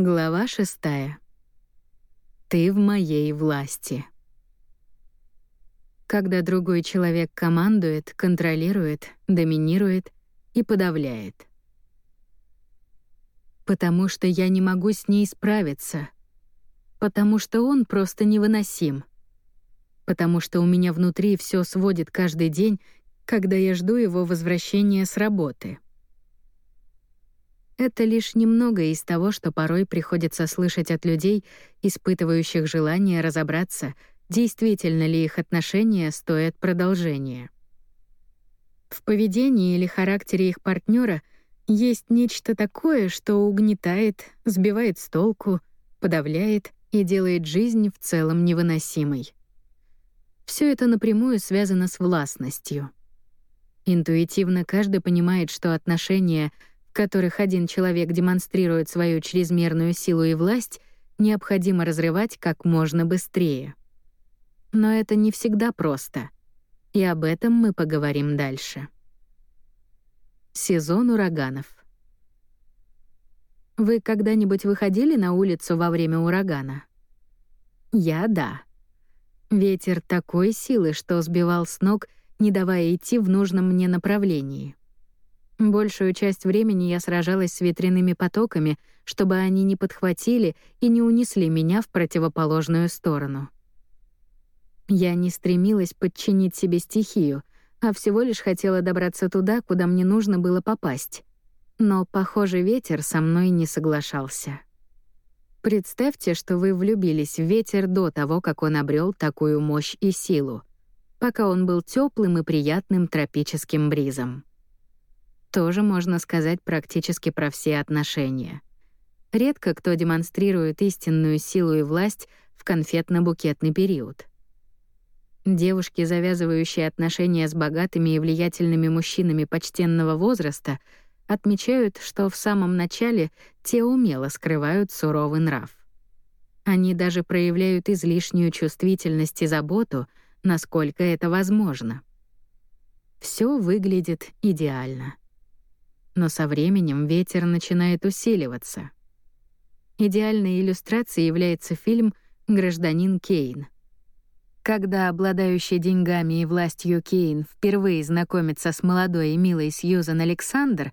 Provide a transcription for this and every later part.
Глава шестая. Ты в моей власти. Когда другой человек командует, контролирует, доминирует и подавляет. Потому что я не могу с ней справиться. Потому что он просто невыносим. Потому что у меня внутри все сводит каждый день, когда я жду его возвращения с работы. Это лишь немного из того, что порой приходится слышать от людей, испытывающих желание разобраться, действительно ли их отношения стоят продолжения. В поведении или характере их партнера есть нечто такое, что угнетает, сбивает с толку, подавляет и делает жизнь в целом невыносимой. Все это напрямую связано с властностью. Интуитивно каждый понимает, что отношения — которых один человек демонстрирует свою чрезмерную силу и власть, необходимо разрывать как можно быстрее. Но это не всегда просто. И об этом мы поговорим дальше. Сезон ураганов. Вы когда-нибудь выходили на улицу во время урагана? Я — да. Ветер такой силы, что сбивал с ног, не давая идти в нужном мне направлении. Большую часть времени я сражалась с ветряными потоками, чтобы они не подхватили и не унесли меня в противоположную сторону. Я не стремилась подчинить себе стихию, а всего лишь хотела добраться туда, куда мне нужно было попасть. Но, похоже, ветер со мной не соглашался. Представьте, что вы влюбились в ветер до того, как он обрел такую мощь и силу, пока он был теплым и приятным тропическим бризом тоже можно сказать практически про все отношения. Редко кто демонстрирует истинную силу и власть в конфетно-букетный период. Девушки, завязывающие отношения с богатыми и влиятельными мужчинами почтенного возраста, отмечают, что в самом начале те умело скрывают суровый нрав. Они даже проявляют излишнюю чувствительность и заботу, насколько это возможно. Все выглядит идеально но со временем ветер начинает усиливаться. Идеальной иллюстрацией является фильм «Гражданин Кейн». Когда обладающий деньгами и властью Кейн впервые знакомится с молодой и милой Сьюзан Александр,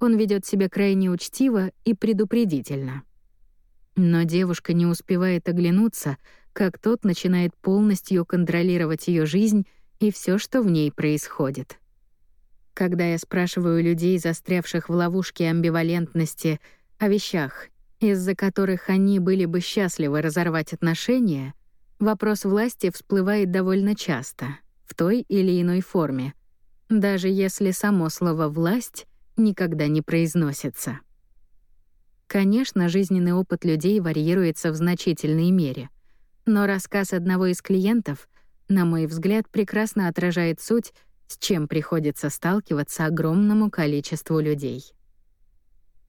он ведет себя крайне учтиво и предупредительно. Но девушка не успевает оглянуться, как тот начинает полностью контролировать ее жизнь и все, что в ней происходит. Когда я спрашиваю людей, застрявших в ловушке амбивалентности, о вещах, из-за которых они были бы счастливы разорвать отношения, вопрос власти всплывает довольно часто, в той или иной форме, даже если само слово «власть» никогда не произносится. Конечно, жизненный опыт людей варьируется в значительной мере, но рассказ одного из клиентов, на мой взгляд, прекрасно отражает суть с чем приходится сталкиваться огромному количеству людей.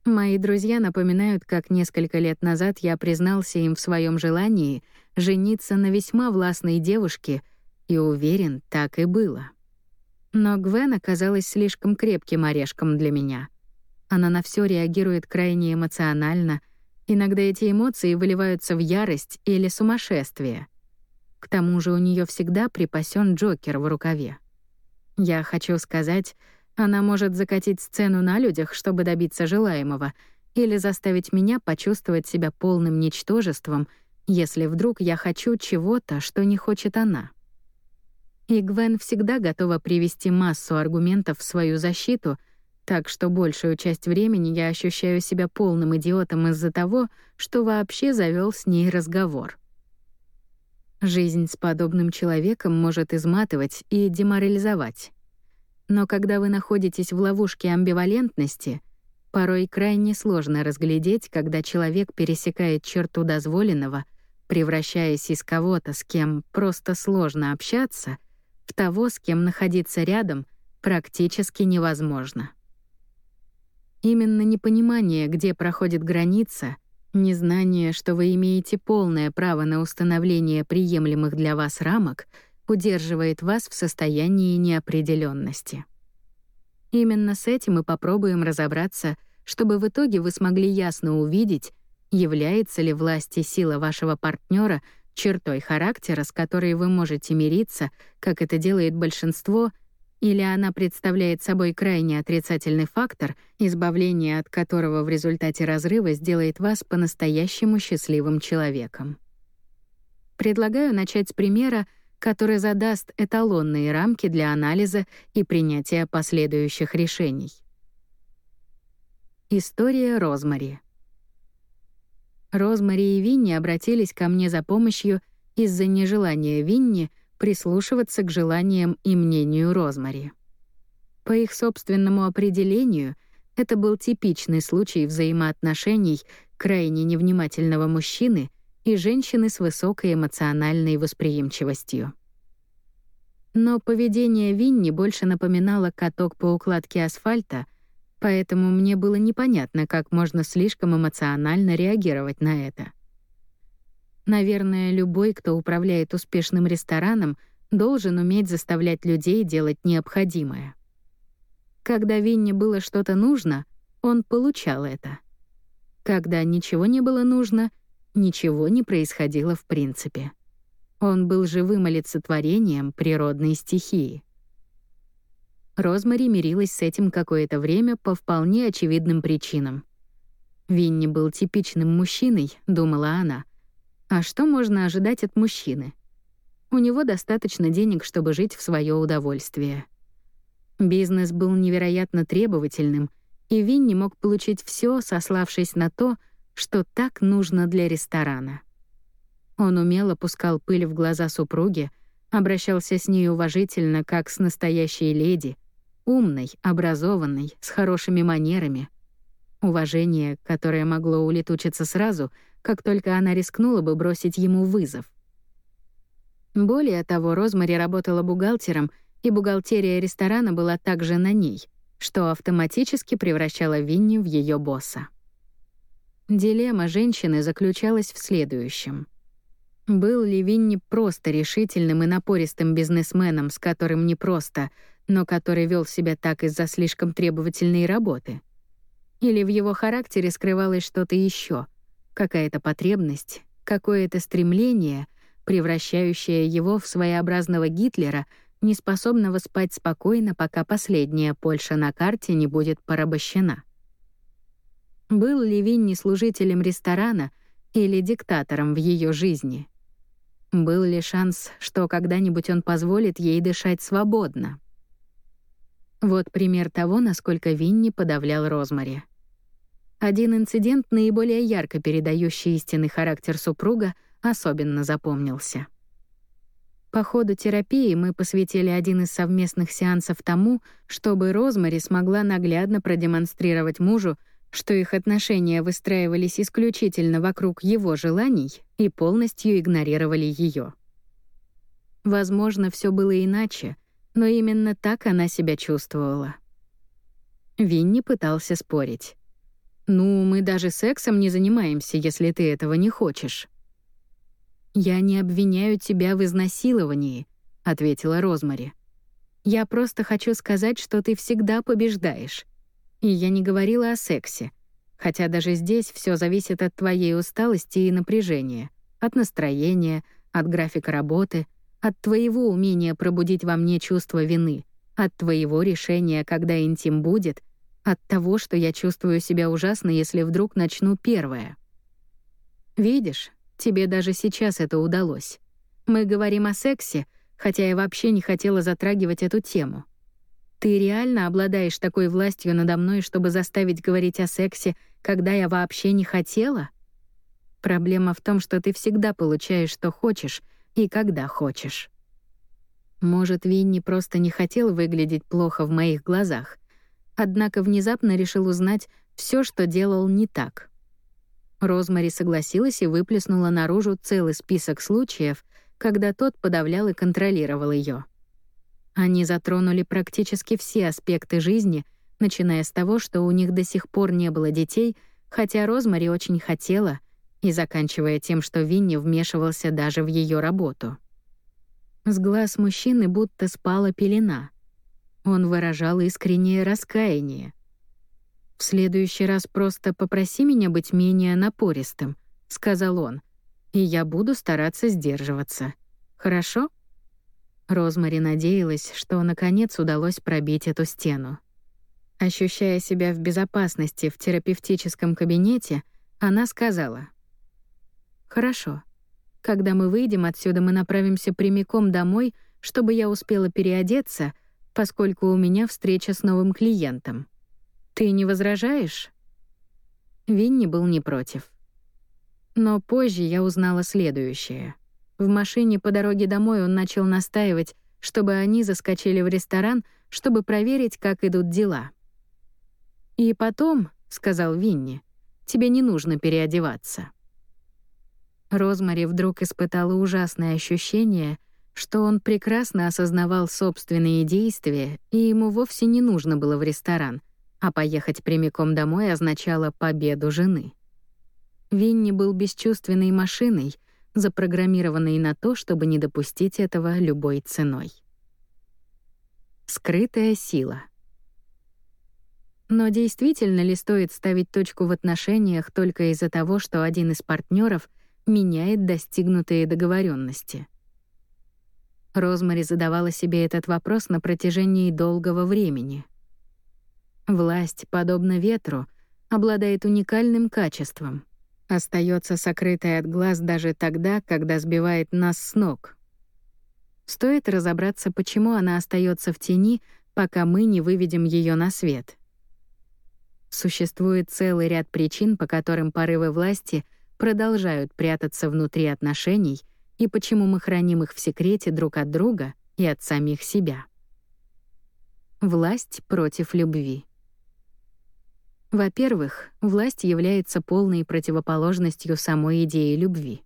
Мои друзья напоминают, как несколько лет назад я признался им в своем желании жениться на весьма властной девушке, и уверен, так и было. Но Гвен оказалась слишком крепким орешком для меня. Она на все реагирует крайне эмоционально, иногда эти эмоции выливаются в ярость или сумасшествие. К тому же у нее всегда припасен Джокер в рукаве. Я хочу сказать, она может закатить сцену на людях, чтобы добиться желаемого, или заставить меня почувствовать себя полным ничтожеством, если вдруг я хочу чего-то, что не хочет она. И Гвен всегда готова привести массу аргументов в свою защиту, так что большую часть времени я ощущаю себя полным идиотом из-за того, что вообще завел с ней разговор. Жизнь с подобным человеком может изматывать и деморализовать. Но когда вы находитесь в ловушке амбивалентности, порой крайне сложно разглядеть, когда человек пересекает черту дозволенного, превращаясь из кого-то, с кем просто сложно общаться, в того, с кем находиться рядом практически невозможно. Именно непонимание, где проходит граница, Незнание, что вы имеете полное право на установление приемлемых для вас рамок, удерживает вас в состоянии неопределенности. Именно с этим мы попробуем разобраться, чтобы в итоге вы смогли ясно увидеть, является ли власть и сила вашего партнера чертой характера, с которой вы можете мириться, как это делает большинство, или она представляет собой крайне отрицательный фактор, избавление от которого в результате разрыва сделает вас по-настоящему счастливым человеком. Предлагаю начать с примера, который задаст эталонные рамки для анализа и принятия последующих решений. История Розмари. Розмари и Винни обратились ко мне за помощью из-за нежелания Винни прислушиваться к желаниям и мнению Розмари. По их собственному определению, это был типичный случай взаимоотношений крайне невнимательного мужчины и женщины с высокой эмоциональной восприимчивостью. Но поведение Винни больше напоминало каток по укладке асфальта, поэтому мне было непонятно, как можно слишком эмоционально реагировать на это. Наверное, любой, кто управляет успешным рестораном, должен уметь заставлять людей делать необходимое. Когда Винни было что-то нужно, он получал это. Когда ничего не было нужно — ничего не происходило в принципе. Он был живым олицетворением природной стихии. Розмари мирилась с этим какое-то время по вполне очевидным причинам. Винни был типичным мужчиной, думала она. А что можно ожидать от мужчины? У него достаточно денег, чтобы жить в свое удовольствие. Бизнес был невероятно требовательным, и Винни мог получить все, сославшись на то, что так нужно для ресторана. Он умело пускал пыль в глаза супруги, обращался с ней уважительно, как с настоящей леди, умной, образованной, с хорошими манерами. Уважение, которое могло улетучиться сразу, как только она рискнула бы бросить ему вызов. Более того, Розмари работала бухгалтером, и бухгалтерия ресторана была также на ней, что автоматически превращала Винни в ее босса. Дилемма женщины заключалась в следующем. Был ли Винни просто решительным и напористым бизнесменом, с которым не просто, но который вел себя так из-за слишком требовательной работы? Или в его характере скрывалось что-то еще, какая-то потребность, какое-то стремление, превращающее его в своеобразного Гитлера, неспособного спать спокойно, пока последняя Польша на карте не будет порабощена? Был ли Винни служителем ресторана или диктатором в ее жизни? Был ли шанс, что когда-нибудь он позволит ей дышать свободно? Вот пример того, насколько Винни подавлял Розмари. Один инцидент, наиболее ярко передающий истинный характер супруга, особенно запомнился. По ходу терапии мы посвятили один из совместных сеансов тому, чтобы Розмари смогла наглядно продемонстрировать мужу, что их отношения выстраивались исключительно вокруг его желаний и полностью игнорировали ее. Возможно, все было иначе, но именно так она себя чувствовала. Винни пытался спорить. «Ну, мы даже сексом не занимаемся, если ты этого не хочешь». «Я не обвиняю тебя в изнасиловании», — ответила Розмари. «Я просто хочу сказать, что ты всегда побеждаешь. И я не говорила о сексе. Хотя даже здесь все зависит от твоей усталости и напряжения, от настроения, от графика работы, от твоего умения пробудить во мне чувство вины, от твоего решения, когда интим будет, от того, что я чувствую себя ужасно, если вдруг начну первое. Видишь, тебе даже сейчас это удалось. Мы говорим о сексе, хотя я вообще не хотела затрагивать эту тему. Ты реально обладаешь такой властью надо мной, чтобы заставить говорить о сексе, когда я вообще не хотела? Проблема в том, что ты всегда получаешь, что хочешь, и когда хочешь. Может, Винни просто не хотел выглядеть плохо в моих глазах, однако внезапно решил узнать все, что делал не так. Розмари согласилась и выплеснула наружу целый список случаев, когда тот подавлял и контролировал ее. Они затронули практически все аспекты жизни, начиная с того, что у них до сих пор не было детей, хотя Розмари очень хотела, и заканчивая тем, что Винни вмешивался даже в ее работу. С глаз мужчины будто спала пелена. Он выражал искреннее раскаяние. «В следующий раз просто попроси меня быть менее напористым», — сказал он, «и я буду стараться сдерживаться. Хорошо?» Розмари надеялась, что наконец удалось пробить эту стену. Ощущая себя в безопасности в терапевтическом кабинете, она сказала. «Хорошо. Когда мы выйдем отсюда, мы направимся прямиком домой, чтобы я успела переодеться, поскольку у меня встреча с новым клиентом. Ты не возражаешь?» Винни был не против. Но позже я узнала следующее. В машине по дороге домой он начал настаивать, чтобы они заскочили в ресторан, чтобы проверить, как идут дела. «И потом», — сказал Винни, — «тебе не нужно переодеваться». Розмари вдруг испытала ужасное ощущение, что он прекрасно осознавал собственные действия, и ему вовсе не нужно было в ресторан, а поехать прямиком домой означало победу жены. Винни был бесчувственной машиной, запрограммированной на то, чтобы не допустить этого любой ценой. Скрытая сила — но действительно ли стоит ставить точку в отношениях только из-за того, что один из партнеров меняет достигнутые договоренности? Розмари задавала себе этот вопрос на протяжении долгого времени. Власть, подобно ветру, обладает уникальным качеством. Остается сокрытой от глаз даже тогда, когда сбивает нас с ног. Стоит разобраться, почему она остается в тени, пока мы не выведем ее на свет — Существует целый ряд причин, по которым порывы власти продолжают прятаться внутри отношений и почему мы храним их в секрете друг от друга и от самих себя. Власть против любви. Во-первых, власть является полной противоположностью самой идеи любви.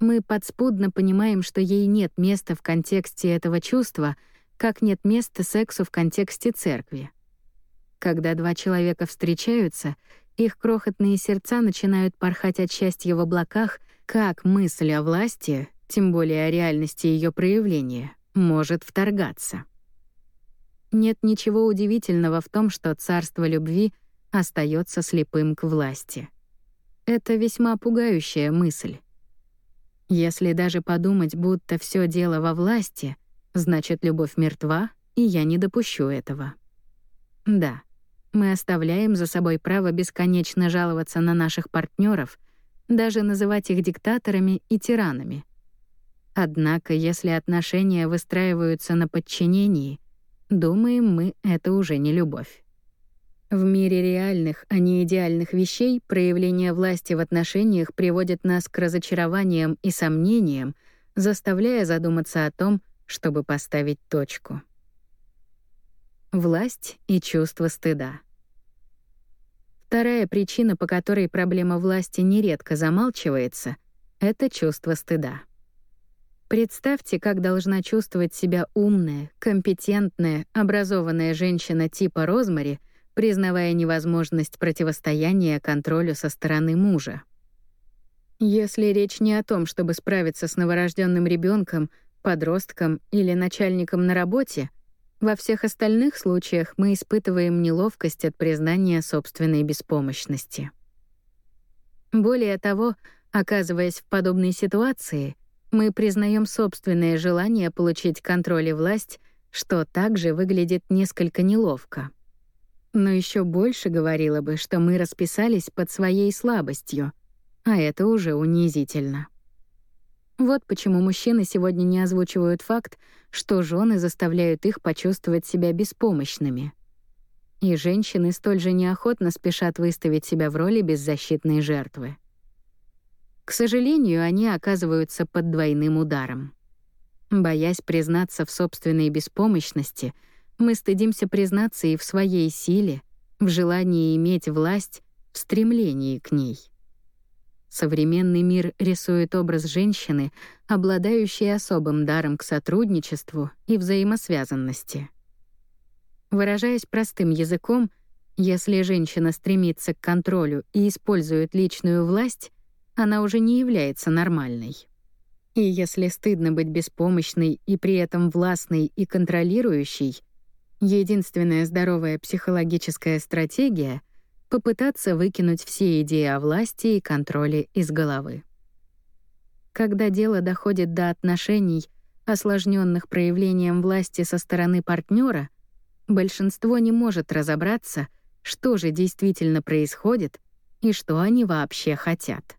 Мы подспудно понимаем, что ей нет места в контексте этого чувства, как нет места сексу в контексте церкви. Когда два человека встречаются, их крохотные сердца начинают порхать от счастья в облаках, как мысль о власти, тем более о реальности ее проявления, может вторгаться. Нет ничего удивительного в том, что царство любви остается слепым к власти. Это весьма пугающая мысль. Если даже подумать, будто все дело во власти, значит, любовь мертва, и я не допущу этого. Да, мы оставляем за собой право бесконечно жаловаться на наших партнеров, даже называть их диктаторами и тиранами. Однако, если отношения выстраиваются на подчинении, думаем мы, это уже не любовь. В мире реальных, а не идеальных вещей проявление власти в отношениях приводит нас к разочарованиям и сомнениям, заставляя задуматься о том, чтобы поставить точку. Власть и чувство стыда. Вторая причина, по которой проблема власти нередко замалчивается, — это чувство стыда. Представьте, как должна чувствовать себя умная, компетентная, образованная женщина типа Розмари, признавая невозможность противостояния контролю со стороны мужа. Если речь не о том, чтобы справиться с новорожденным ребенком, подростком или начальником на работе — во всех остальных случаях мы испытываем неловкость от признания собственной беспомощности. Более того, оказываясь в подобной ситуации, мы признаем собственное желание получить контроль и власть, что также выглядит несколько неловко. Но еще больше говорило бы, что мы расписались под своей слабостью, а это уже унизительно. Вот почему мужчины сегодня не озвучивают факт, что жены заставляют их почувствовать себя беспомощными. И женщины столь же неохотно спешат выставить себя в роли беззащитной жертвы. К сожалению, они оказываются под двойным ударом. Боясь признаться в собственной беспомощности, мы стыдимся признаться и в своей силе, в желании иметь власть, в стремлении к ней. Современный мир рисует образ женщины, обладающей особым даром к сотрудничеству и взаимосвязанности. Выражаясь простым языком, если женщина стремится к контролю и использует личную власть, она уже не является нормальной. И если стыдно быть беспомощной и при этом властной и контролирующей, Единственная здоровая психологическая стратегия — попытаться выкинуть все идеи о власти и контроле из головы. Когда дело доходит до отношений, осложненных проявлением власти со стороны партнера, большинство не может разобраться, что же действительно происходит и что они вообще хотят.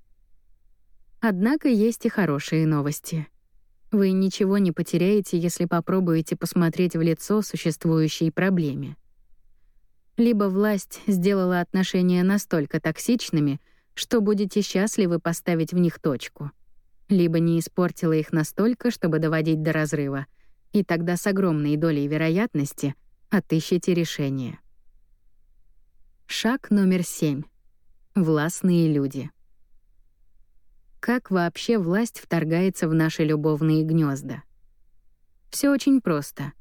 Однако есть и хорошие новости. Вы ничего не потеряете, если попробуете посмотреть в лицо существующей проблеме. Либо власть сделала отношения настолько токсичными, что будете счастливы поставить в них точку — либо не испортила их настолько, чтобы доводить до разрыва, и тогда с огромной долей вероятности отыщите решение. Шаг номер семь. Властные люди. Как вообще власть вторгается в наши любовные гнезда? Все очень просто.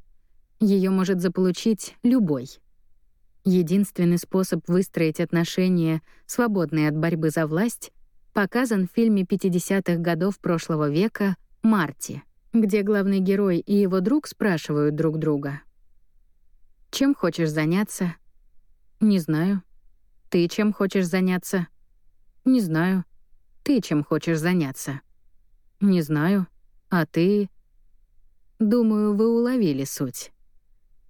Ее может заполучить любой. Единственный способ выстроить отношения, свободные от борьбы за власть, показан в фильме 50-х годов прошлого века «Марти», где главный герой и его друг спрашивают друг друга. «Чем хочешь заняться?» «Не знаю». «Ты чем хочешь заняться?» «Не знаю». «Ты чем хочешь заняться?» «Не знаю». «А ты?» Думаю, вы уловили суть.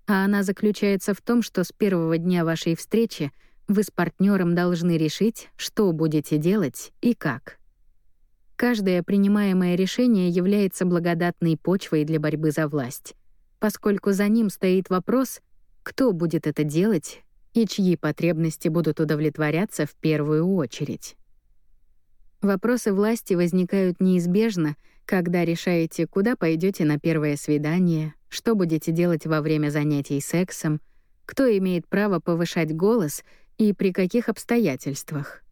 А она заключается в том, что с первого дня вашей встречи — вы с партнером должны решить, что будете делать и как. Каждое принимаемое решение является благодатной почвой для борьбы за власть, поскольку за ним стоит вопрос, кто будет это делать и чьи потребности будут удовлетворяться в первую очередь. Вопросы власти возникают неизбежно, когда решаете, куда пойдете на первое свидание, что будете делать во время занятий сексом, кто имеет право повышать голос — и при каких обстоятельствах.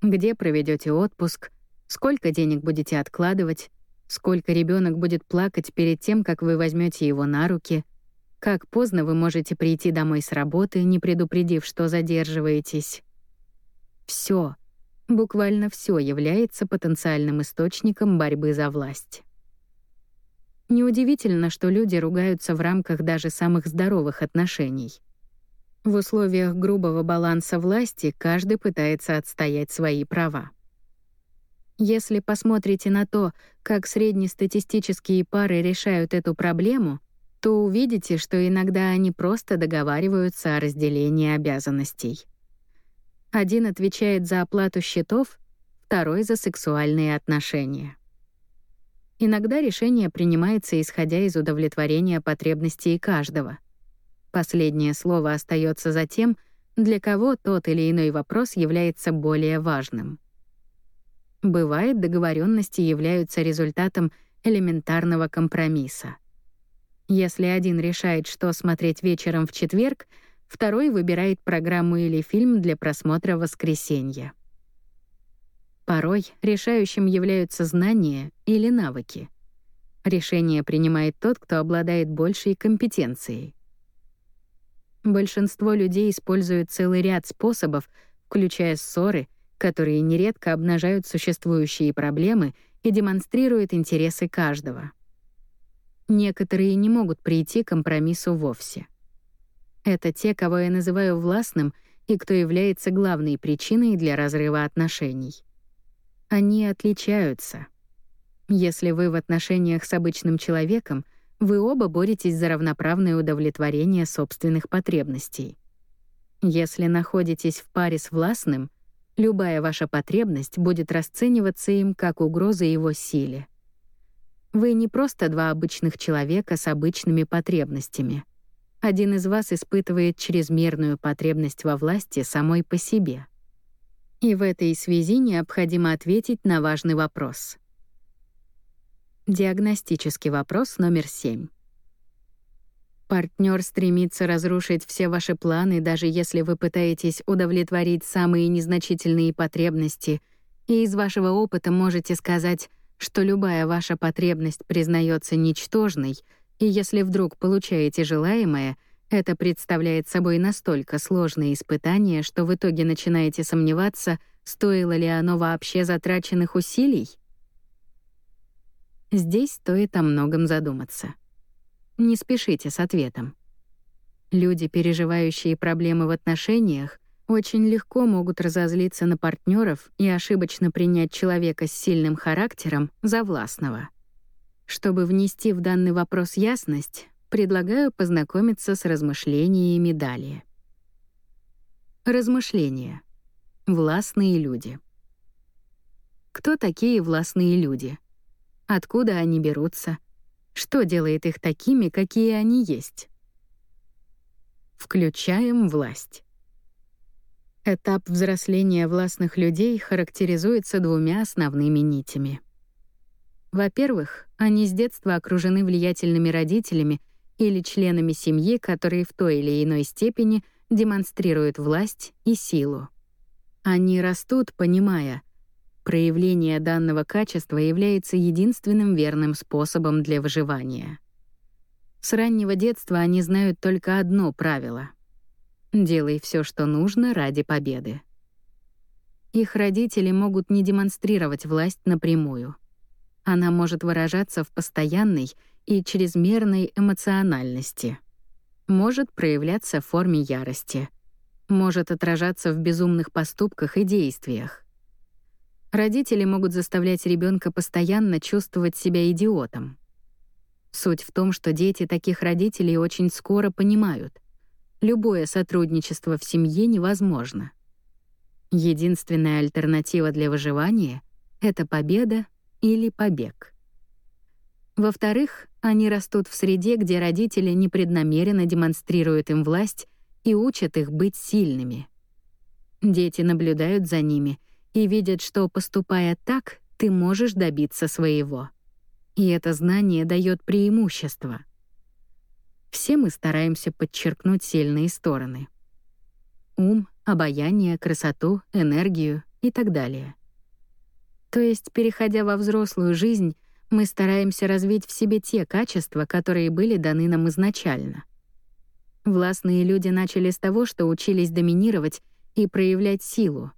Где проведете отпуск, сколько денег будете откладывать, сколько ребенок будет плакать перед тем, как вы возьмете его на руки, как поздно вы можете прийти домой с работы, не предупредив, что задерживаетесь. Все, буквально все является потенциальным источником борьбы за власть. Неудивительно, что люди ругаются в рамках даже самых здоровых отношений — в условиях грубого баланса власти каждый пытается отстоять свои права. Если посмотрите на то, как среднестатистические пары решают эту проблему, то увидите, что иногда они просто договариваются о разделении обязанностей. Один отвечает за оплату счетов, второй — за сексуальные отношения. Иногда решение принимается исходя из удовлетворения потребностей каждого — Последнее слово остается за тем, для кого тот или иной вопрос является более важным. Бывает, договоренности являются результатом элементарного компромисса. Если один решает, что смотреть вечером в четверг, второй выбирает программу или фильм для просмотра в воскресенье. Порой решающим являются знания или навыки. Решение принимает тот, кто обладает большей компетенцией. Большинство людей используют целый ряд способов, включая ссоры, которые нередко обнажают существующие проблемы и демонстрируют интересы каждого. Некоторые не могут прийти к компромиссу вовсе. Это те, кого я называю властным и кто является главной причиной для разрыва отношений. Они отличаются. Если вы в отношениях с обычным человеком — вы оба боретесь за равноправное удовлетворение собственных потребностей. Если находитесь в паре с властным, любая ваша потребность будет расцениваться им как угроза его силе. Вы не просто два обычных человека с обычными потребностями. Один из вас испытывает чрезмерную потребность во власти самой по себе. И в этой связи необходимо ответить на важный вопрос. Диагностический вопрос номер семь. Партнер стремится разрушить все ваши планы, даже если вы пытаетесь удовлетворить самые незначительные потребности, и из вашего опыта можете сказать, что любая ваша потребность признается ничтожной, и если вдруг получаете желаемое, это представляет собой настолько сложное испытание, что в итоге начинаете сомневаться, стоило ли оно вообще затраченных усилий? Здесь стоит о многом задуматься. Не спешите с ответом. Люди, переживающие проблемы в отношениях, очень легко могут разозлиться на партнеров и ошибочно принять человека с сильным характером за властного. Чтобы внести в данный вопрос ясность, предлагаю познакомиться с размышлениями далее. Размышления. Властные люди. Кто такие властные люди? Откуда они берутся? Что делает их такими, какие они есть? Включаем власть. Этап взросления властных людей характеризуется двумя основными нитями. Во-первых, они с детства окружены влиятельными родителями или членами семьи, которые в той или иной степени демонстрируют власть и силу. Они растут, понимая, проявление данного качества является единственным верным способом для выживания. С раннего детства они знают только одно правило — «делай все, что нужно ради победы». Их родители могут не демонстрировать власть напрямую. Она может выражаться в постоянной и чрезмерной эмоциональности. Может проявляться в форме ярости. Может отражаться в безумных поступках и действиях. Родители могут заставлять ребенка постоянно чувствовать себя идиотом. Суть в том, что дети таких родителей очень скоро понимают. Любое сотрудничество в семье невозможно. Единственная альтернатива для выживания — это победа или побег. Во-вторых, они растут в среде, где родители непреднамеренно демонстрируют им власть и учат их быть сильными. Дети наблюдают за ними и видят, что, поступая так, ты можешь добиться своего — и это знание дает преимущество. Все мы стараемся подчеркнуть сильные стороны. Ум, обаяние, красоту, энергию и так далее. То есть, переходя во взрослую жизнь, мы стараемся развить в себе те качества, которые были даны нам изначально. Властные люди начали с того, что учились доминировать и проявлять силу.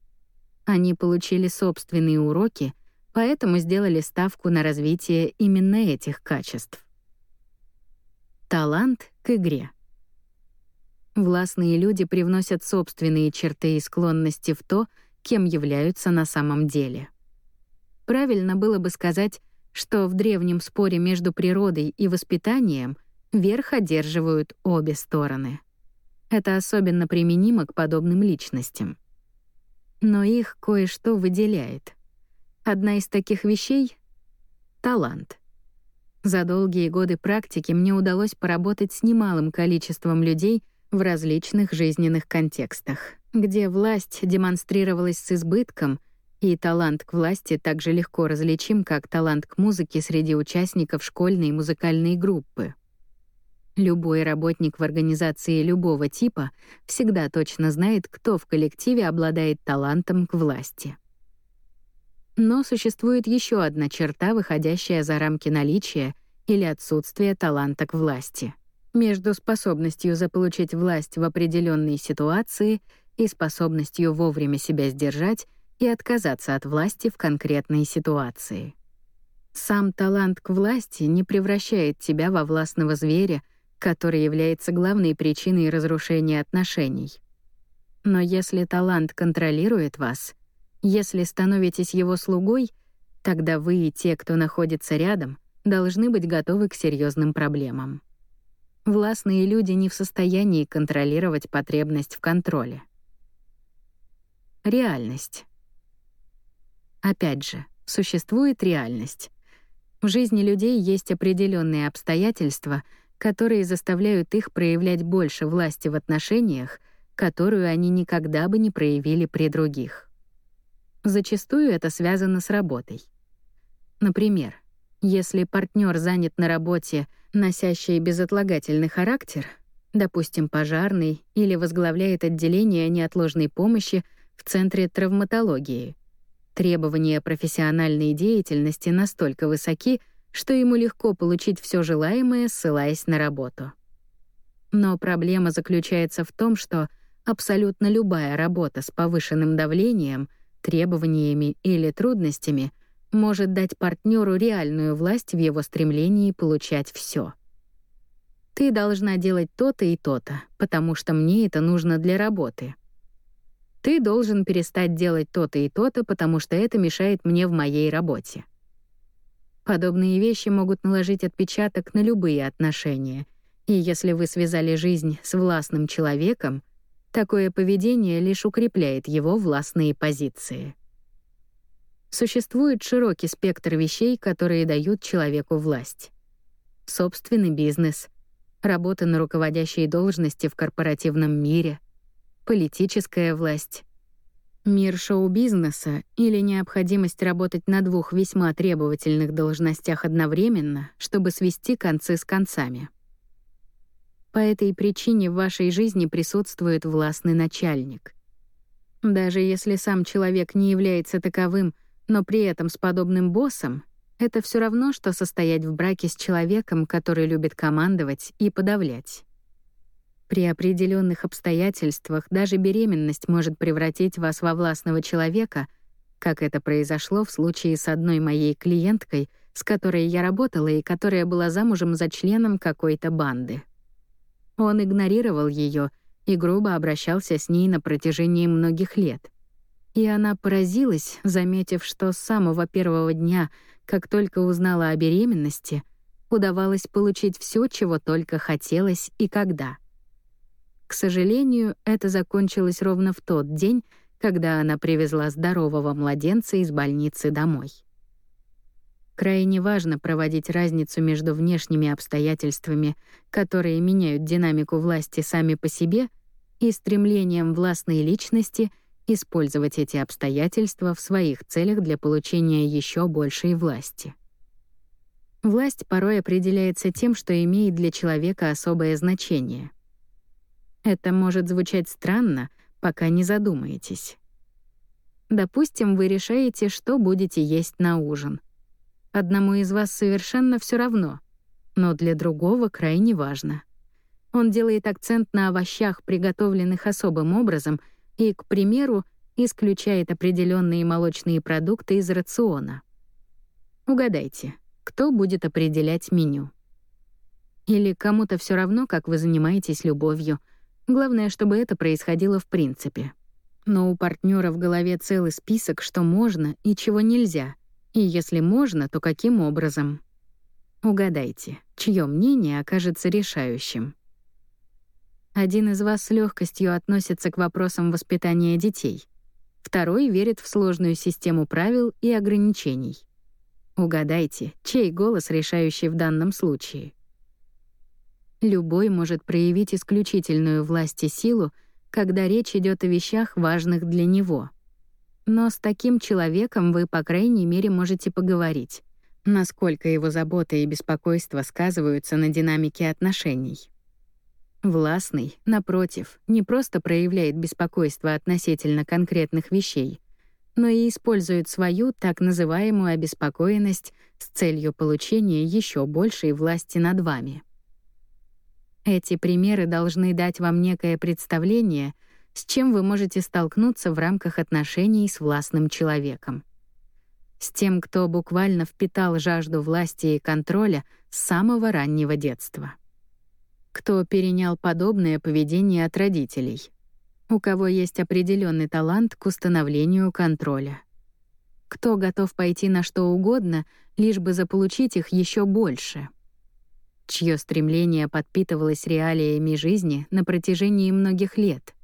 Они получили собственные уроки — поэтому сделали ставку на развитие именно этих качеств. Талант к игре. Властные люди привносят собственные черты и склонности в то, кем являются на самом деле. Правильно было бы сказать, что в древнем споре между природой и воспитанием верх одерживают обе стороны. Это особенно применимо к подобным личностям. Но их кое-что выделяет — Одна из таких вещей — талант. За долгие годы практики мне удалось поработать с немалым количеством людей в различных жизненных контекстах, где власть демонстрировалась с избытком, и талант к власти так же легко различим, как талант к музыке среди участников школьной музыкальной группы. Любой работник в организации любого типа всегда точно знает, кто в коллективе обладает талантом к власти. Но существует еще одна черта, выходящая за рамки наличия или отсутствия таланта к власти. Между способностью заполучить власть в определенной ситуации и способностью вовремя себя сдержать и отказаться от власти в конкретной ситуации. Сам талант к власти не превращает тебя во властного зверя, который является главной причиной разрушения отношений. Но если талант контролирует вас — если становитесь его слугой, тогда вы и те, кто находится рядом, должны быть готовы к серьезным проблемам. Властные люди не в состоянии контролировать потребность в контроле. Реальность. Опять же, существует реальность. В жизни людей есть определенные обстоятельства, которые заставляют их проявлять больше власти в отношениях, которую они никогда бы не проявили при других. Зачастую это связано с работой. Например, если партнер занят на работе, носящей безотлагательный характер, допустим, пожарный или возглавляет отделение неотложной помощи в Центре травматологии, требования профессиональной деятельности настолько высоки, что ему легко получить все желаемое, ссылаясь на работу. Но проблема заключается в том, что абсолютно любая работа с повышенным давлением — требованиями или трудностями может дать партнеру реальную власть в его стремлении получать все. Ты должна делать то-то и то-то, потому что мне это нужно для работы. Ты должен перестать делать то-то и то-то, потому что это мешает мне в моей работе. Подобные вещи могут наложить отпечаток на любые отношения. И если вы связали жизнь с властным человеком, такое поведение лишь укрепляет его властные позиции. Существует широкий спектр вещей, которые дают человеку власть. Собственный бизнес, работа на руководящей должности в корпоративном мире, политическая власть, Мир шоу-бизнеса или необходимость работать на двух весьма требовательных должностях одновременно, чтобы свести концы с концами. По этой причине в вашей жизни присутствует властный начальник. Даже если сам человек не является таковым, но при этом с подобным боссом, это все равно, что состоять в браке с человеком, который любит командовать и подавлять. При определенных обстоятельствах даже беременность может превратить вас во властного человека, как это произошло в случае с одной моей клиенткой, с которой я работала и которая была замужем за членом какой-то банды. Он игнорировал ее и грубо обращался с ней на протяжении многих лет. И она поразилась, заметив, что с самого первого дня, как только узнала о беременности, удавалось получить все, чего только хотелось и когда — к сожалению, это закончилось ровно в тот день, когда она привезла здорового младенца из больницы домой. Крайне важно проводить разницу между внешними обстоятельствами, которые меняют динамику власти сами по себе, и стремлением властной личности использовать эти обстоятельства в своих целях для получения еще большей власти. Власть порой определяется тем, что имеет для человека особое значение. Это может звучать странно, пока не задумаетесь. Допустим, вы решаете, что будете есть на ужин. Одному из вас совершенно все равно, но для другого крайне важно. Он делает акцент на овощах, приготовленных особым образом, и, к примеру, исключает определенные молочные продукты из рациона. Угадайте, кто будет определять меню? Или кому-то все равно, как вы занимаетесь любовью — Главное, чтобы это происходило в принципе. Но у партнера в голове целый список, что можно и чего нельзя. И если можно, то каким образом? Угадайте, чье мнение окажется решающим. Один из вас с легкостью относится к вопросам воспитания детей. Второй верит в сложную систему правил и ограничений. Угадайте, чей голос решающий в данном случае — Любой может проявить исключительную власть и силу, когда речь идет о вещах, важных для него. Но с таким человеком вы, по крайней мере, можете поговорить, насколько его забота и беспокойство сказываются на динамике отношений. Властный, напротив, не просто проявляет беспокойство относительно конкретных вещей, но и использует свою так называемую обеспокоенность с целью получения еще большей власти над вами. Эти примеры должны дать вам некое представление, с чем вы можете столкнуться в рамках отношений с властным человеком. С тем, кто буквально впитал жажду власти и контроля с самого раннего детства. Кто перенял подобное поведение от родителей. У кого есть определенный талант к установлению контроля. Кто готов пойти на что угодно, лишь бы заполучить их еще больше — чье стремление подпитывалось реалиями жизни на протяжении многих лет,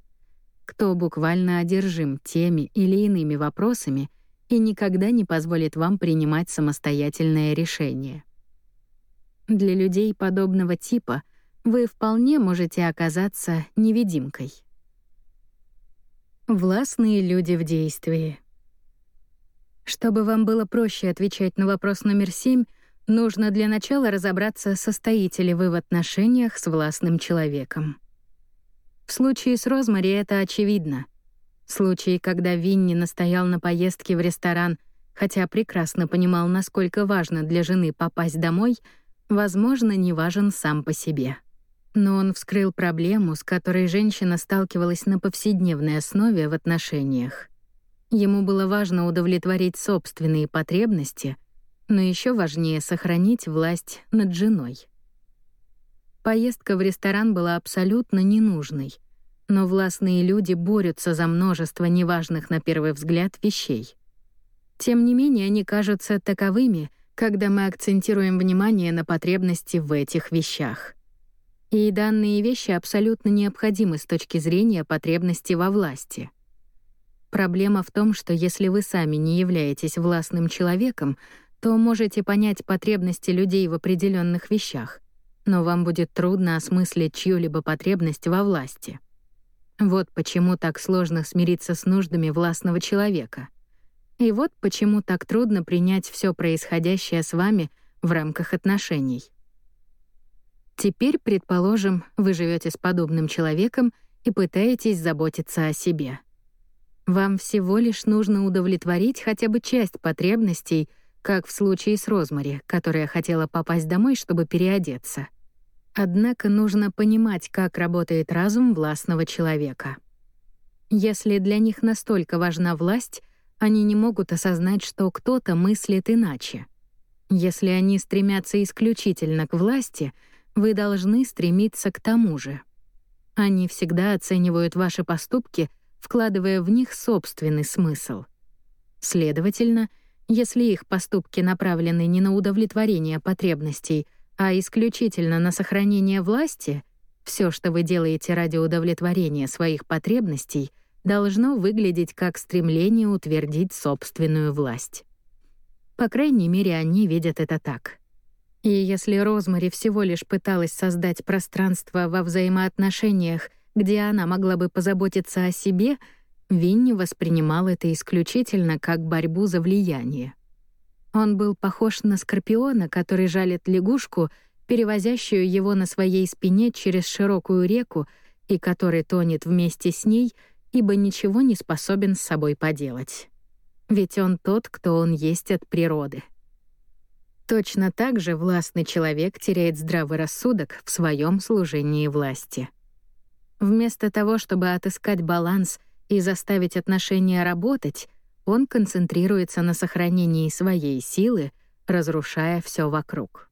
кто буквально одержим теми или иными вопросами и никогда не позволит вам принимать самостоятельное решение. Для людей подобного типа вы вполне можете оказаться невидимкой. Властные люди в действии. Чтобы вам было проще отвечать на вопрос номер семь, Нужно для начала разобраться, состоите ли вы в отношениях с властным человеком. В случае с Розмари это очевидно. В случае, когда Винни настоял на поездке в ресторан, хотя прекрасно понимал, насколько важно для жены попасть домой, возможно, не важен сам по себе. Но он вскрыл проблему, с которой женщина сталкивалась на повседневной основе в отношениях. Ему было важно удовлетворить собственные потребности — но еще важнее сохранить власть над женой. Поездка в ресторан была абсолютно ненужной, но властные люди борются за множество неважных на первый взгляд вещей. Тем не менее, они кажутся таковыми, когда мы акцентируем внимание на потребности в этих вещах. И данные вещи абсолютно необходимы с точки зрения потребности во власти. Проблема в том, что если вы сами не являетесь властным человеком, то можете понять потребности людей в определенных вещах — но вам будет трудно осмыслить чью-либо потребность во власти. Вот почему так сложно смириться с нуждами властного человека. И вот почему так трудно принять все происходящее с вами в рамках отношений. Теперь, предположим, вы живете с подобным человеком и пытаетесь заботиться о себе. Вам всего лишь нужно удовлетворить хотя бы часть потребностей, как в случае с Розмари, которая хотела попасть домой, чтобы переодеться — Однако нужно понимать, как работает разум властного человека. Если для них настолько важна власть, они не могут осознать, что кто-то мыслит иначе. Если они стремятся исключительно к власти, вы должны стремиться к тому же. Они всегда оценивают ваши поступки, вкладывая в них собственный смысл. Следовательно, если их поступки направлены не на удовлетворение потребностей — а исключительно на сохранение власти, все, что вы делаете ради удовлетворения своих потребностей, должно выглядеть как стремление утвердить собственную власть. По крайней мере, они видят это так. И если Розмари всего лишь пыталась создать пространство во взаимоотношениях, где она могла бы позаботиться о себе, Винни воспринимал это исключительно как борьбу за влияние. Он был похож на скорпиона, который жалит лягушку, перевозящую его на своей спине через широкую реку и который тонет вместе с ней, ибо ничего не способен с собой поделать. Ведь он тот, кто он есть от природы. Точно так же властный человек теряет здравый рассудок в своем служении власти. Вместо того, чтобы отыскать баланс и заставить отношения работать — он концентрируется на сохранении своей силы, разрушая все вокруг.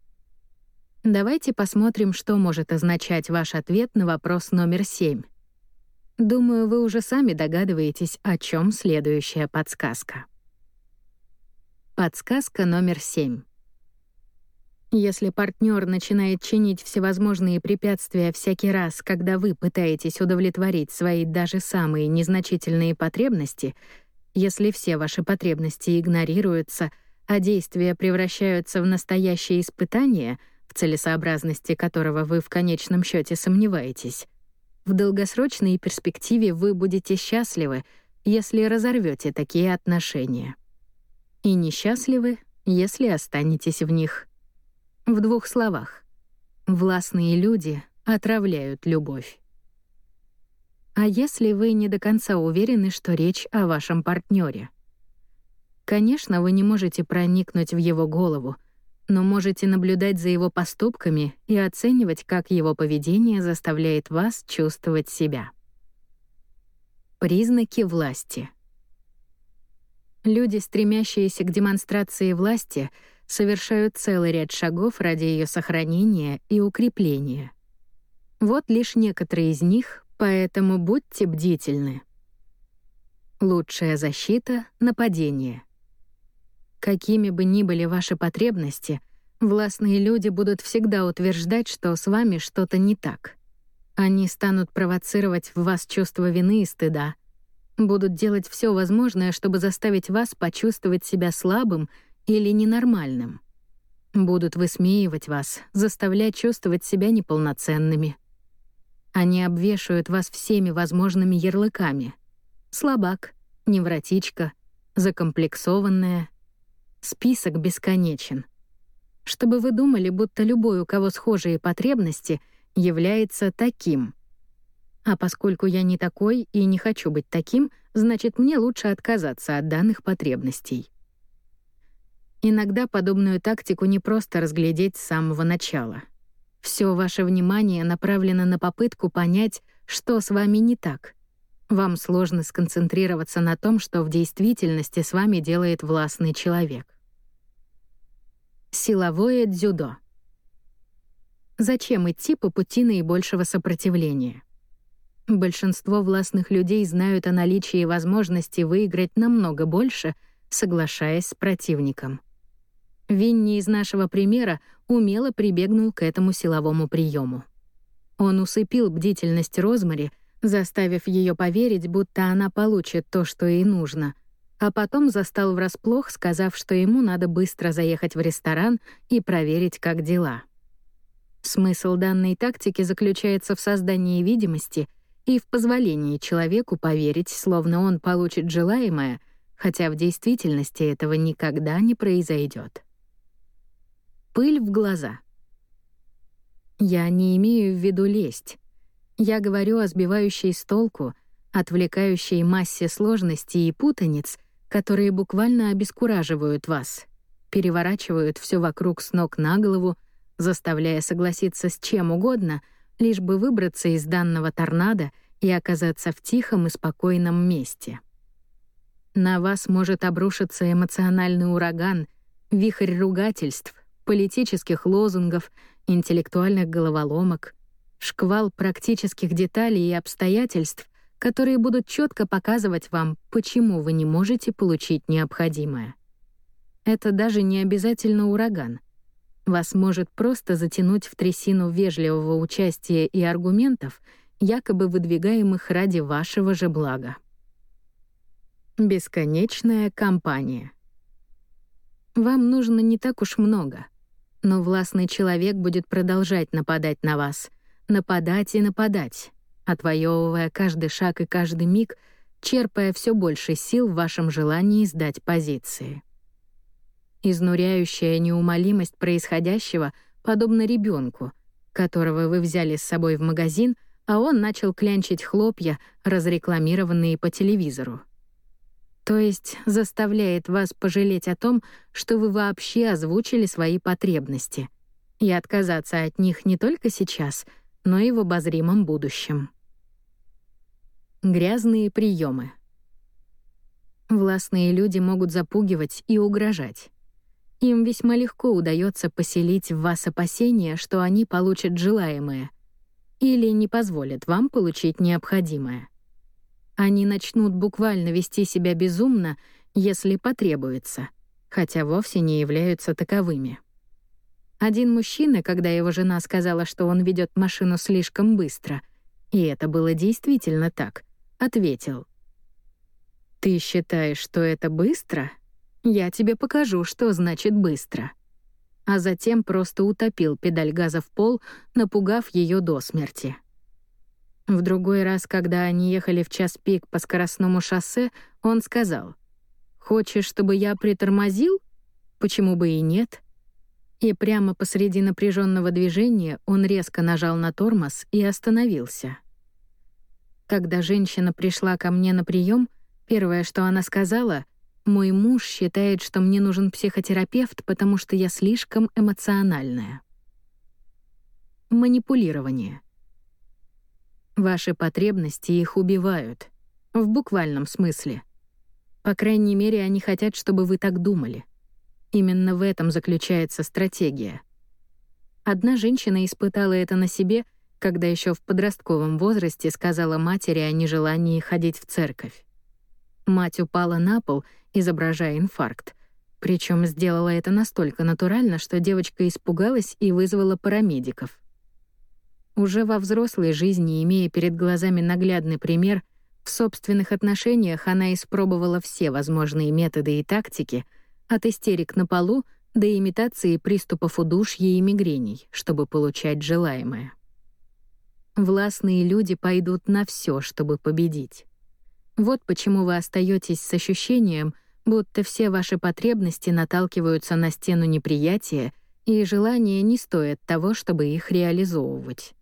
Давайте посмотрим, что может означать ваш ответ на вопрос номер семь. Думаю, вы уже сами догадываетесь, о чем следующая подсказка. Подсказка номер семь. Если партнер начинает чинить всевозможные препятствия всякий раз, когда вы пытаетесь удовлетворить свои даже самые незначительные потребности — если все ваши потребности игнорируются, а действия превращаются в настоящее испытание, в целесообразности которого вы в конечном счете сомневаетесь, в долгосрочной перспективе вы будете счастливы, если разорвете такие отношения. И несчастливы, если останетесь в них. В двух словах. Властные люди отравляют любовь. А если вы не до конца уверены, что речь о вашем партнере? Конечно, вы не можете проникнуть в его голову, но можете наблюдать за его поступками и оценивать, как его поведение заставляет вас чувствовать себя. Признаки власти. Люди, стремящиеся к демонстрации власти, совершают целый ряд шагов ради ее сохранения и укрепления. Вот лишь некоторые из них, Поэтому будьте бдительны. Лучшая защита — нападение. Какими бы ни были ваши потребности, властные люди будут всегда утверждать, что с вами что-то не так. Они станут провоцировать в вас чувство вины и стыда, будут делать все возможное, чтобы заставить вас почувствовать себя слабым или ненормальным. Будут высмеивать вас, заставлять чувствовать себя неполноценными — они обвешивают вас всеми возможными ярлыками. Слабак, невротичка, закомплексованная. Список бесконечен. Чтобы вы думали, будто любой, у кого схожие потребности, является таким. А поскольку я не такой и не хочу быть таким, значит, мне лучше отказаться от данных потребностей. Иногда подобную тактику не просто разглядеть с самого начала — все ваше внимание направлено на попытку понять, что с вами не так. Вам сложно сконцентрироваться на том, что в действительности с вами делает властный человек. Силовое дзюдо. Зачем идти по пути наибольшего сопротивления? Большинство властных людей знают о наличии возможности выиграть намного больше, соглашаясь с противником. Винни из нашего примера умело прибегнул к этому силовому приему. Он усыпил бдительность Розмари, заставив ее поверить, будто она получит то, что ей нужно, а потом застал врасплох, сказав, что ему надо быстро заехать в ресторан и проверить, как дела. Смысл данной тактики заключается в создании видимости и в позволении человеку поверить, словно он получит желаемое, хотя в действительности этого никогда не произойдет. Пыль в глаза. Я не имею в виду лесть. Я говорю о сбивающей с толку, отвлекающей массе сложностей и путаниц, которые буквально обескураживают вас, переворачивают все вокруг с ног на голову, заставляя согласиться с чем угодно, лишь бы выбраться из данного торнадо и оказаться в тихом и спокойном месте. На вас может обрушиться эмоциональный ураган, вихрь ругательств, политических лозунгов, интеллектуальных головоломок, шквал практических деталей и обстоятельств, которые будут четко показывать вам, почему вы не можете получить необходимое. Это даже не обязательно ураган. Вас может просто затянуть в трясину вежливого участия и аргументов, якобы выдвигаемых ради вашего же блага. Бесконечная кампания. Вам нужно не так уж много, но властный человек будет продолжать нападать на вас, нападать и нападать, отвоевывая каждый шаг и каждый миг, черпая все больше сил в вашем желании сдать позиции. Изнуряющая неумолимость происходящего подобна ребенку, которого вы взяли с собой в магазин, а он начал клянчить хлопья, разрекламированные по телевизору. То есть заставляет вас пожалеть о том, что вы вообще озвучили свои потребности, и отказаться от них не только сейчас, но и в обозримом будущем. Грязные приемы. Властные люди могут запугивать и угрожать. Им весьма легко удается поселить в вас опасения, что они получат желаемое или не позволят вам получить необходимое. Они начнут буквально вести себя безумно, если потребуется, хотя вовсе не являются таковыми. Один мужчина, когда его жена сказала, что он ведет машину слишком быстро, и это было действительно так, ответил. «Ты считаешь, что это быстро? Я тебе покажу, что значит быстро». А затем просто утопил педаль газа в пол, напугав ее до смерти. В другой раз, когда они ехали в час пик по скоростному шоссе, он сказал, «Хочешь, чтобы я притормозил? Почему бы и нет?» И прямо посреди напряженного движения он резко нажал на тормоз и остановился. Когда женщина пришла ко мне на прием, первое, что она сказала, «Мой муж считает, что мне нужен психотерапевт, потому что я слишком эмоциональная». Манипулирование. Ваши потребности их убивают. В буквальном смысле. По крайней мере, они хотят, чтобы вы так думали. Именно в этом заключается стратегия. Одна женщина испытала это на себе — когда еще в подростковом возрасте сказала матери о нежелании ходить в церковь. Мать упала на пол, изображая инфаркт. Причем сделала это настолько натурально, что девочка испугалась и вызвала парамедиков. Уже во взрослой жизни, имея перед глазами наглядный пример, в собственных отношениях она испробовала все возможные методы и тактики, от истерик на полу до имитации приступов удушья и мигрений, чтобы получать желаемое. Властные люди пойдут на все, чтобы победить. Вот почему вы остаетесь с ощущением, будто все ваши потребности наталкиваются на стену неприятия, и желания не стоят того, чтобы их реализовывать.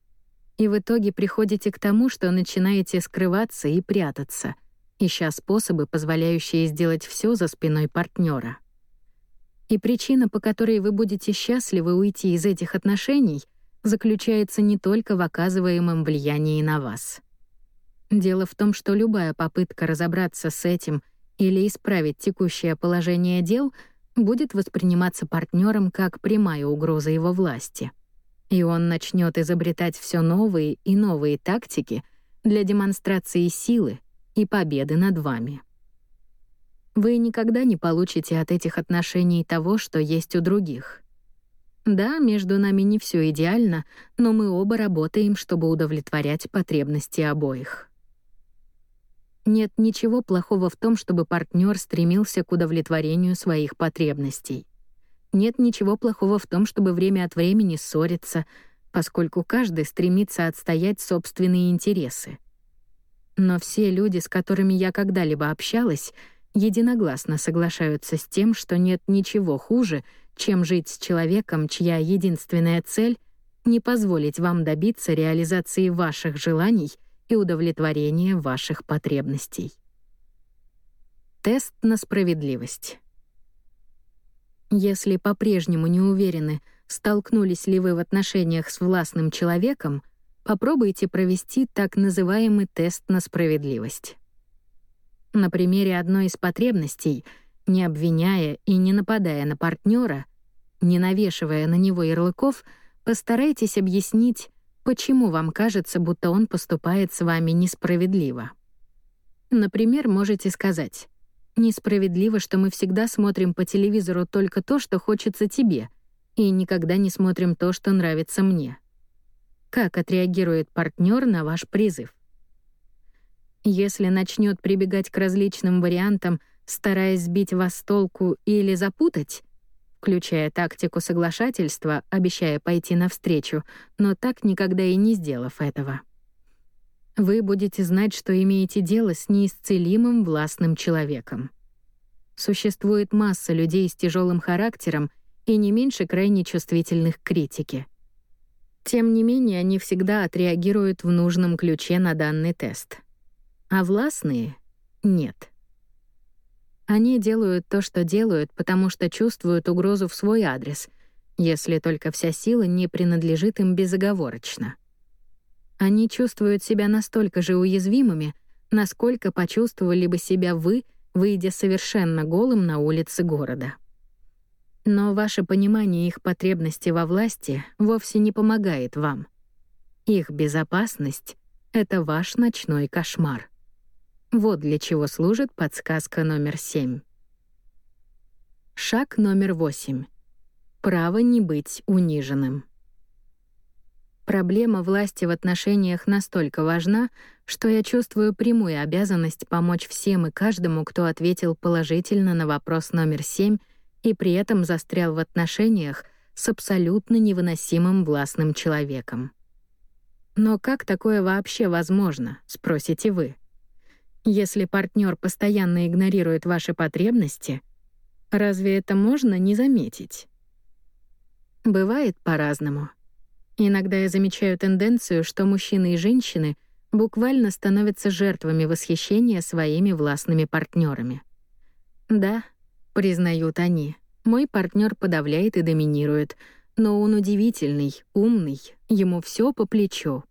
И в итоге приходите к тому, что начинаете скрываться и прятаться, ища способы, позволяющие сделать все за спиной партнера. И причина, по которой вы будете счастливы уйти из этих отношений — заключается не только в оказываемом влиянии на вас. Дело в том, что любая попытка разобраться с этим или исправить текущее положение дел будет восприниматься партнером как прямая угроза его власти. И он начнет изобретать все новые и новые тактики для демонстрации силы и победы над вами. Вы никогда не получите от этих отношений того, что есть у других. Да, между нами не все идеально, но мы оба работаем, чтобы удовлетворять потребности обоих. Нет ничего плохого в том, чтобы партнер стремился к удовлетворению своих потребностей. Нет ничего плохого в том, чтобы время от времени ссориться, поскольку каждый стремится отстоять собственные интересы. Но все люди, с которыми я когда-либо общалась, единогласно соглашаются с тем, что нет ничего хуже, чем жить с человеком, чья единственная цель — не позволить вам добиться реализации ваших желаний и удовлетворения ваших потребностей. Тест на справедливость. Если по-прежнему не уверены, столкнулись ли вы в отношениях с властным человеком, попробуйте провести так называемый тест на справедливость. На примере одной из потребностей, не обвиняя и не нападая на партнера, не навешивая на него ярлыков, постарайтесь объяснить, почему вам кажется, будто он поступает с вами несправедливо. Например, можете сказать «Несправедливо, что мы всегда смотрим по телевизору только то, что хочется тебе, и никогда не смотрим то, что нравится мне». Как отреагирует партнер на ваш призыв? Если начнет прибегать к различным вариантам, стараясь сбить вас с толку или запутать, включая тактику соглашательства, обещая пойти навстречу, но так никогда и не сделав этого. Вы будете знать, что имеете дело с неисцелимым властным человеком. Существует масса людей с тяжелым характером и не меньше крайне чувствительных к критике. Тем не менее, они всегда отреагируют в нужном ключе на данный тест — а властные — нет. Они делают то, что делают, потому что чувствуют угрозу в свой адрес, если только вся сила не принадлежит им безоговорочно. Они чувствуют себя настолько же уязвимыми, насколько почувствовали бы себя вы, выйдя совершенно голым на улицы города. Но ваше понимание их потребности во власти вовсе не помогает вам. Их безопасность — это ваш ночной кошмар. Вот для чего служит подсказка номер семь. Шаг номер восемь. Право не быть униженным. Проблема власти в отношениях настолько важна, что я чувствую прямую обязанность помочь всем и каждому, кто ответил положительно на вопрос номер семь и при этом застрял в отношениях с абсолютно невыносимым властным человеком. Но как такое вообще возможно, спросите вы? Если партнер постоянно игнорирует ваши потребности, разве это можно не заметить? Бывает по-разному. Иногда я замечаю тенденцию, что мужчины и женщины буквально становятся жертвами восхищения своими властными партнерами. Да, признают они, мой партнер подавляет и доминирует, но он удивительный, умный, ему все по плечу.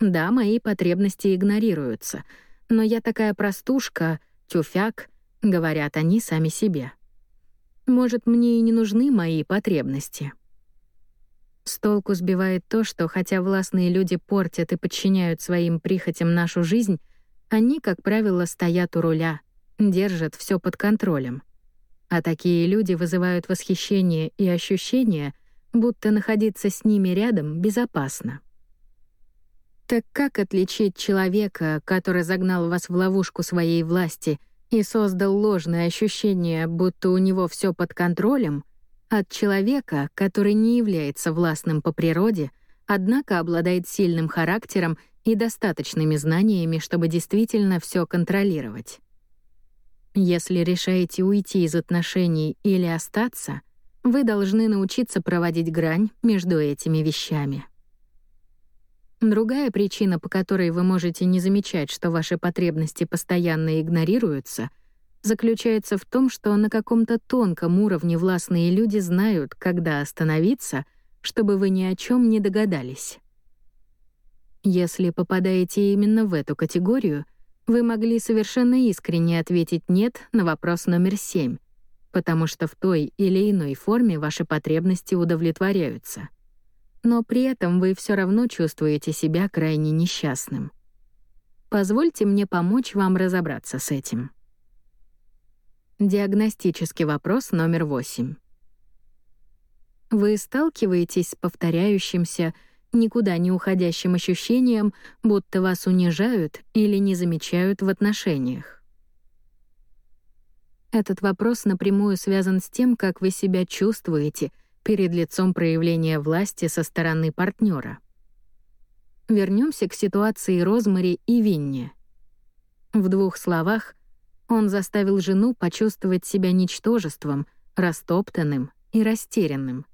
Да, мои потребности игнорируются — но я такая простушка, тюфяк, говорят они сами себе. Может, мне и не нужны мои потребности. С толку сбивает то, что хотя властные люди портят и подчиняют своим прихотям нашу жизнь, они, как правило, стоят у руля, держат все под контролем. А такие люди вызывают восхищение и ощущение, будто находиться с ними рядом безопасно. Так как отличить человека, который загнал вас в ловушку своей власти и создал ложное ощущение, будто у него все под контролем, от человека, который не является властным по природе, однако обладает сильным характером и достаточными знаниями, чтобы действительно все контролировать? Если решаете уйти из отношений или остаться, вы должны научиться проводить грань между этими вещами. Другая причина, по которой вы можете не замечать, что ваши потребности постоянно игнорируются, заключается в том, что на каком-то тонком уровне властные люди знают, когда остановиться, чтобы вы ни о чем не догадались. Если попадаете именно в эту категорию, вы могли совершенно искренне ответить «нет» на вопрос номер семь, потому что в той или иной форме ваши потребности удовлетворяются — но при этом вы все равно чувствуете себя крайне несчастным. Позвольте мне помочь вам разобраться с этим. Диагностический вопрос номер восемь. Вы сталкиваетесь с повторяющимся, никуда не уходящим ощущением, будто вас унижают или не замечают в отношениях. Этот вопрос напрямую связан с тем, как вы себя чувствуете перед лицом проявления власти со стороны партнера. Вернемся к ситуации Розмари и Винни. В двух словах, он заставил жену почувствовать себя ничтожеством, растоптанным и растерянным.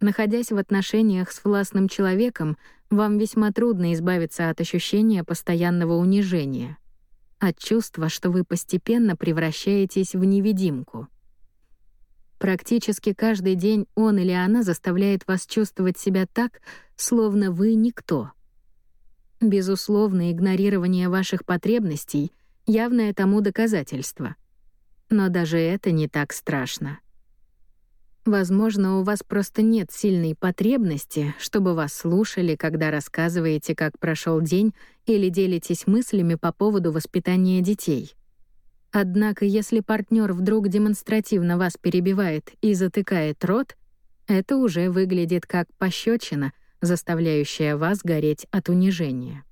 Находясь в отношениях с властным человеком, вам весьма трудно избавиться от ощущения постоянного унижения, от чувства, что вы постепенно превращаетесь в невидимку. Практически каждый день он или она заставляет вас чувствовать себя так, словно вы никто. Безусловно, игнорирование ваших потребностей — явное тому доказательство. Но даже это не так страшно. Возможно, у вас просто нет сильной потребности, чтобы вас слушали, когда рассказываете, как прошел день, или делитесь мыслями по поводу воспитания детей. Однако, если партнер вдруг демонстративно вас перебивает и затыкает рот, это уже выглядит как пощечина, заставляющая вас гореть от унижения.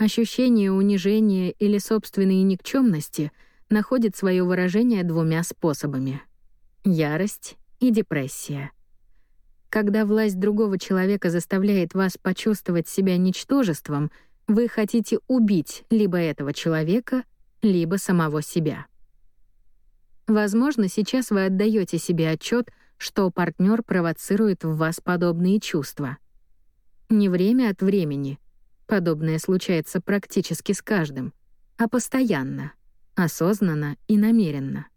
Ощущение унижения или собственной никчемности находит свое выражение двумя способами — ярость и депрессия. Когда власть другого человека заставляет вас почувствовать себя ничтожеством, вы хотите убить либо этого человека, либо самого себя. Возможно, сейчас вы отдаете себе отчет, что партнер провоцирует в вас подобные чувства. Не время от времени. Подобное случается практически с каждым, а постоянно, осознанно и намеренно.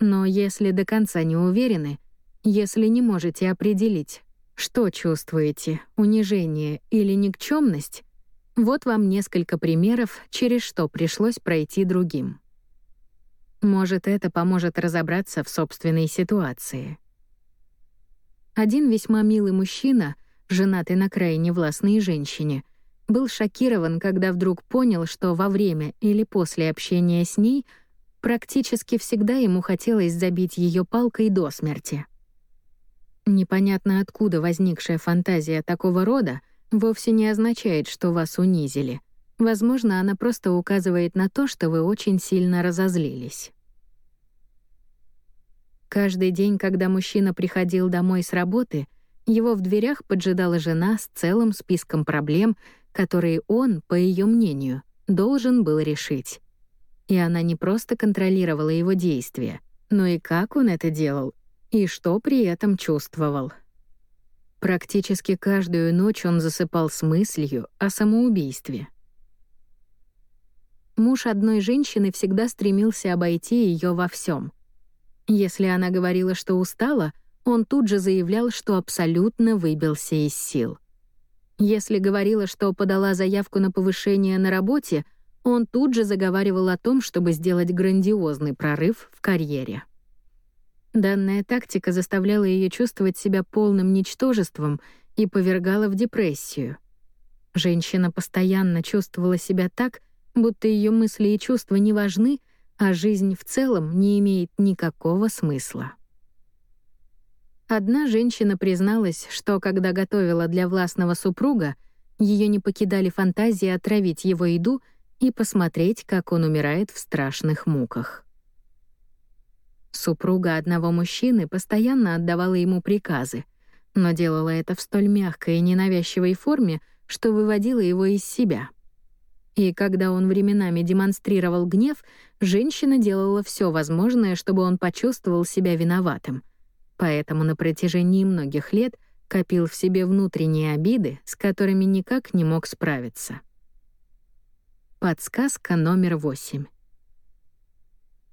Но если до конца не уверены, если не можете определить, что чувствуете, унижение или никчемность, вот вам несколько примеров, через что пришлось пройти другим. Может, это поможет разобраться в собственной ситуации. Один весьма милый мужчина, женатый на крайне властной женщине, был шокирован, когда вдруг понял, что во время или после общения с ней — Практически всегда ему хотелось забить ее палкой до смерти. Непонятно откуда возникшая фантазия такого рода вовсе не означает, что вас унизили. Возможно, она просто указывает на то, что вы очень сильно разозлились. Каждый день, когда мужчина приходил домой с работы, его в дверях поджидала жена с целым списком проблем, которые он, по ее мнению, должен был решить. И она не просто контролировала его действия, но и как он это делал, и что при этом чувствовал. Практически каждую ночь он засыпал с мыслью о самоубийстве. Муж одной женщины всегда стремился обойти ее во всем. Если она говорила, что устала, он тут же заявлял, что абсолютно выбился из сил. Если говорила, что подала заявку на повышение на работе — он тут же заговаривал о том, чтобы сделать грандиозный прорыв в карьере. Данная тактика заставляла ее чувствовать себя полным ничтожеством и повергала в депрессию. Женщина постоянно чувствовала себя так, будто ее мысли и чувства не важны, а жизнь в целом не имеет никакого смысла. Одна женщина призналась, что когда готовила для властного супруга, ее не покидали фантазии отравить его еду — и посмотреть, как он умирает в страшных муках. Супруга одного мужчины постоянно отдавала ему приказы, но делала это в столь мягкой и ненавязчивой форме, что выводила его из себя. И когда он временами демонстрировал гнев, женщина делала все возможное, чтобы он почувствовал себя виноватым. Поэтому на протяжении многих лет копил в себе внутренние обиды, с которыми никак не мог справиться. Подсказка номер восемь.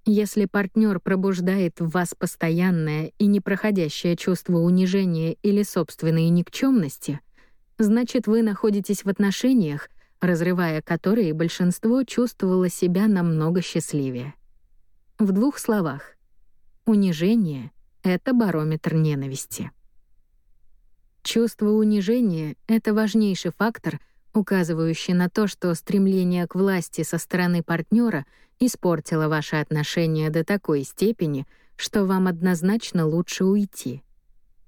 Если партнер пробуждает в вас постоянное и непроходящее чувство унижения или собственной никчемности, значит, вы находитесь в отношениях, разрывая которые большинство чувствовало себя намного счастливее. В двух словах. Унижение — это барометр ненависти. Чувство унижения — это важнейший фактор, указывающий на то, что стремление к власти со стороны партнера испортило ваши отношения до такой степени, что вам однозначно лучше уйти.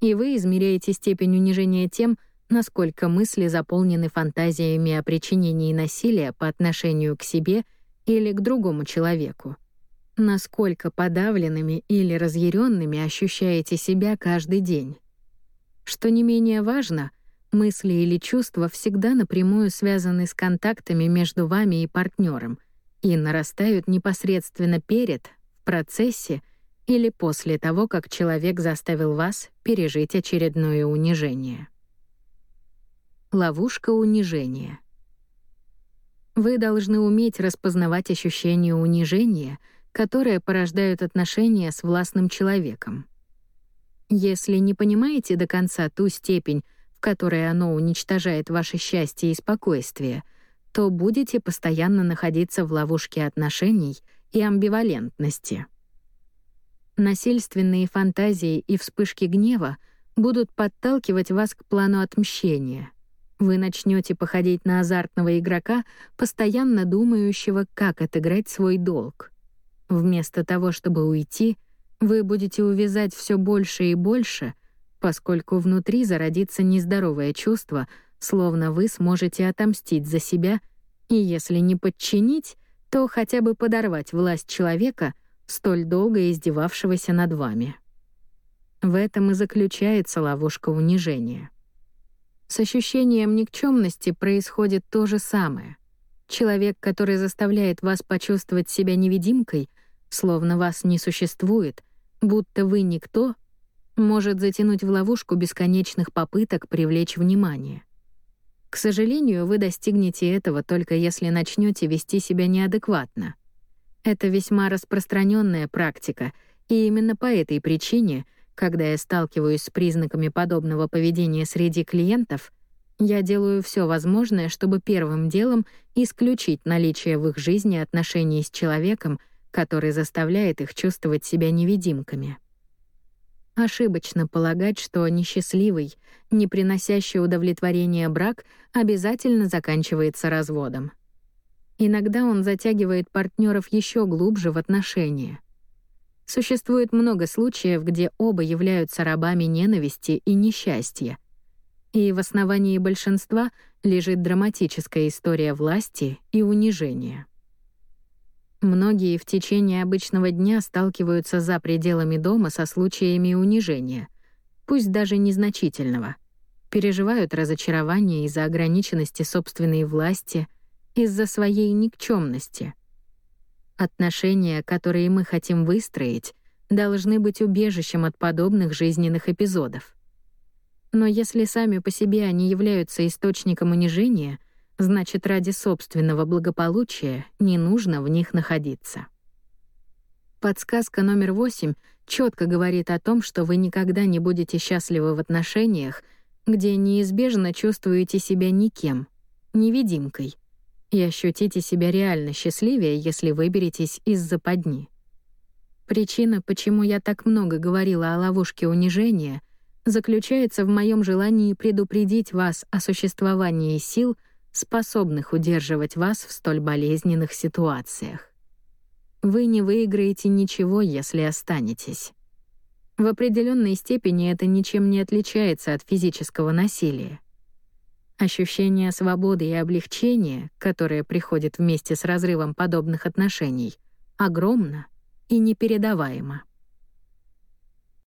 И вы измеряете степень унижения тем, насколько мысли заполнены фантазиями о причинении насилия по отношению к себе или к другому человеку. Насколько подавленными или разъяренными ощущаете себя каждый день. Что не менее важно, мысли или чувства всегда напрямую связаны с контактами между вами и партнером и нарастают непосредственно перед, в процессе или после того, как человек заставил вас пережить очередное унижение. Ловушка унижения. Вы должны уметь распознавать ощущения унижения, которые порождают отношения с властным человеком. Если не понимаете до конца ту степень, в которой оно уничтожает ваше счастье и спокойствие, то будете постоянно находиться в ловушке отношений и амбивалентности. Насильственные фантазии и вспышки гнева будут подталкивать вас к плану отмщения — вы начнете походить на азартного игрока, постоянно думающего, как отыграть свой долг. Вместо того, чтобы уйти, вы будете увязать все больше и больше, поскольку внутри зародится нездоровое чувство, словно вы сможете отомстить за себя, и если не подчинить, то хотя бы подорвать власть человека, столь долго издевавшегося над вами. В этом и заключается ловушка унижения. С ощущением никчемности происходит то же самое. Человек, который заставляет вас почувствовать себя невидимкой, словно вас не существует, будто вы никто, может затянуть в ловушку бесконечных попыток привлечь внимание. К сожалению, вы достигнете этого только если начнете вести себя неадекватно. Это весьма распространенная практика, и именно по этой причине — когда я сталкиваюсь с признаками подобного поведения среди клиентов, я делаю все возможное, чтобы первым делом исключить наличие в их жизни отношений с человеком, который заставляет их чувствовать себя невидимками. Ошибочно полагать, что несчастливый, не приносящий удовлетворения брак обязательно заканчивается разводом. Иногда он затягивает партнеров еще глубже в отношения — Существует много случаев, где оба являются рабами ненависти и несчастья. И в основании большинства лежит драматическая история власти и унижения. Многие в течение обычного дня сталкиваются за пределами дома со случаями унижения, пусть даже незначительного. Переживают разочарование из-за ограниченности собственной власти, из-за своей никчемности — Отношения, которые мы хотим выстроить, должны быть убежищем от подобных жизненных эпизодов. Но если сами по себе они являются источником унижения, значит, ради собственного благополучия не нужно в них находиться. Подсказка номер восемь четко говорит о том, что вы никогда не будете счастливы в отношениях, где неизбежно чувствуете себя никем, невидимкой — и ощутите себя реально счастливее, если выберетесь из западни. Причина, почему я так много говорила о ловушке унижения, заключается в моем желании предупредить вас о существовании сил, способных удерживать вас в столь болезненных ситуациях. Вы не выиграете ничего, если останетесь. В определенной степени это ничем не отличается от физического насилия. Ощущение свободы и облегчения, которое приходит вместе с разрывом подобных отношений, огромно и непередаваемо.